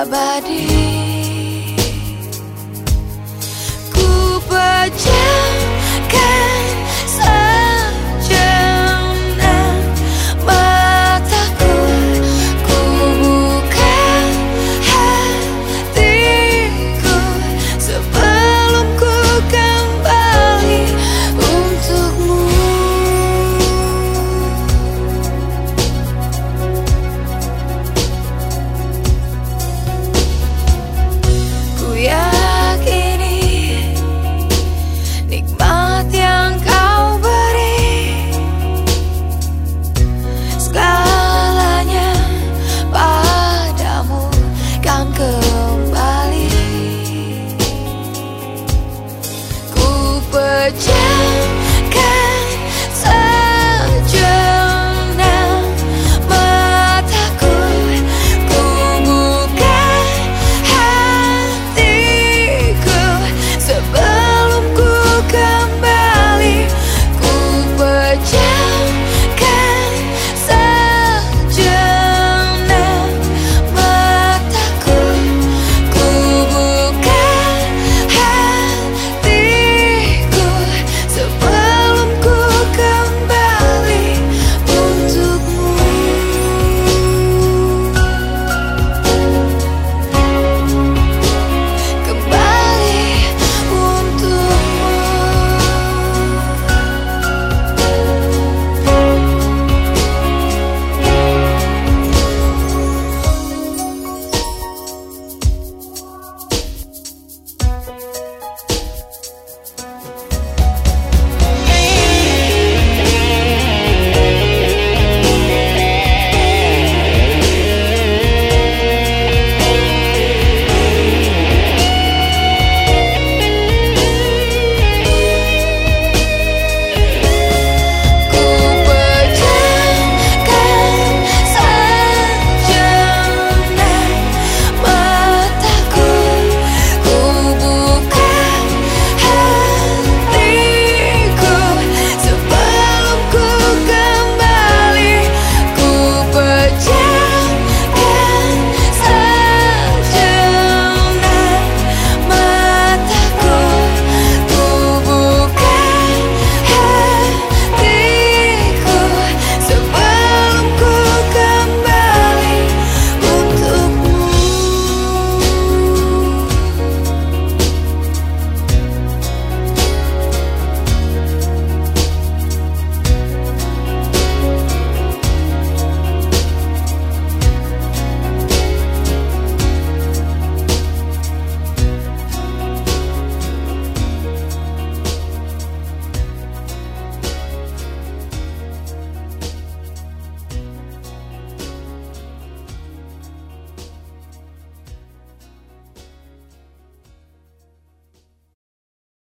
abadi.